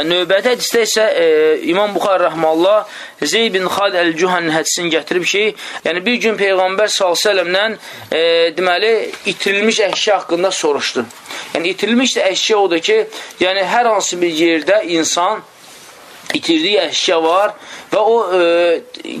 Və növbəti hədisdə isə e, İmam Buxar Rəhmallah Zeyd bin Xalid Əl-Cühanın hədisini gətirib ki, yəni bir gün Peyğəmbər s.ə.v-lə e, deməli, itirilmiş əşya haqqında soruşdu. Yəni, itirilmiş də əşya odur ki, yəni hər hansı bir yerdə insan itirdiyi əşya var və o e,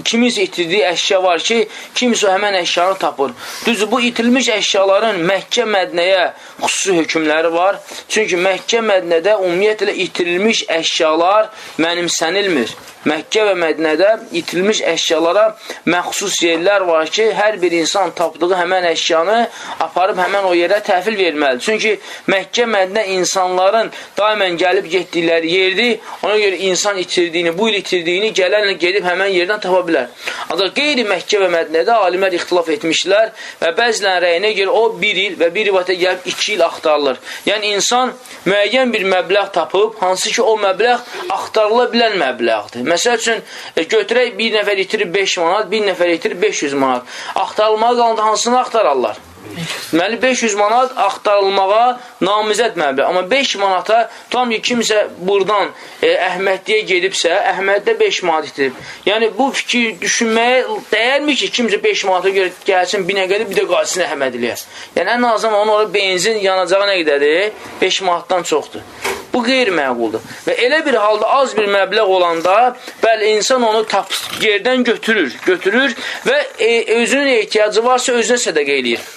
kiminsə itirdiyi əşya var ki, kimsə həmən əşyanı tapır. Düzdür, bu itirilmiş əşyaların Məkkə Mədnəyə xüsusi hökmləri var. Çünki Məkkə Mədnədə ümumiyyətlə itirilmiş əşyalar mənimsənilmir. Məkkə və Mədnədə itirilmiş əşyalara məxsus yerlər var ki, hər bir insan tapdığı həmən əşyanı aparıb həmən o yerə təhvil verməlidir. Çünki Məkkə, Mədnə insanların daimən gəlib getdikləri yerdir. Ona görə insan itirdiyini, bu il itirdiyini gələnlə gedib həmən yerdən tapa bilər. Ancaq qeyri Məkkə və Mədnədə alimlər ixtilaf etmişlər və bəzilən rəyinə görə o bir il və bir rivayətə gəlib iki il axtarılır. Yəni insan müəyyən bir məbləğ tapıb, hansı ki o məbləğ axtarıla bilən məbləğdir. Məsəl üçün, e, götürək bir nəfər itirib 5 manat, bir nəfər itirib 500 manat. Axtarılmağa qalanda hansını axtararlar? Deməli, 500 manat axtarılmağa namizət məbləğ. Amma 5 manata, tam ki, kimsə buradan e, Əhmədliyə gedibsə, Əhməddə 5 manat itirib. Yəni, bu fikir düşünməyə dəyərmi ki, kimsə 5 manata görə gəlsin, binə qədər bir də qalsın Əhmədliyə. Yəni, ən azından onun orada benzin yanacağı nə qədədir? 5 manatdan çoxdur. Bu qeyri-məquldur. Və elə bir halda az bir məbləğ olanda, bəli, insan onu tap, yerdən götürür, götürür və e, özünün ehtiyacı varsa özünə sədəqə eləyir.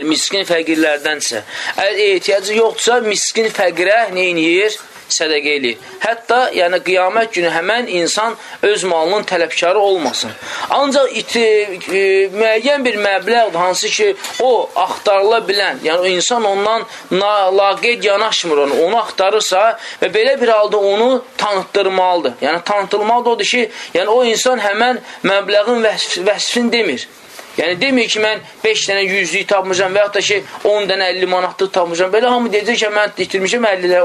Miskin fəqirlərdənsə. Əgər ehtiyacı yoxdursa, miskin fəqirə neyniyir? sədəqə eləyir. Hətta yəni qiyamət günü həmən insan öz malının tələbkarı olmasın. Ancaq iti, e, müəyyən bir məbləğdir, hansı ki, o axtarıla bilən, yəni o insan ondan laqeyd yanaşmır onu, onu axtarırsa və belə bir halda onu tanıtdırmalıdır. Yəni tanıtılmalıdır odur ki, yəni o insan həmən məbləğin vəsf vəsfini demir. Yəni demir ki, mən 5 dənə 100-lük tapmışam və yaxud da ki, 10 dənə 50 manatlıq tapmışam. Belə hamı deyəcək ki, mən itirmişəm 50 dənə.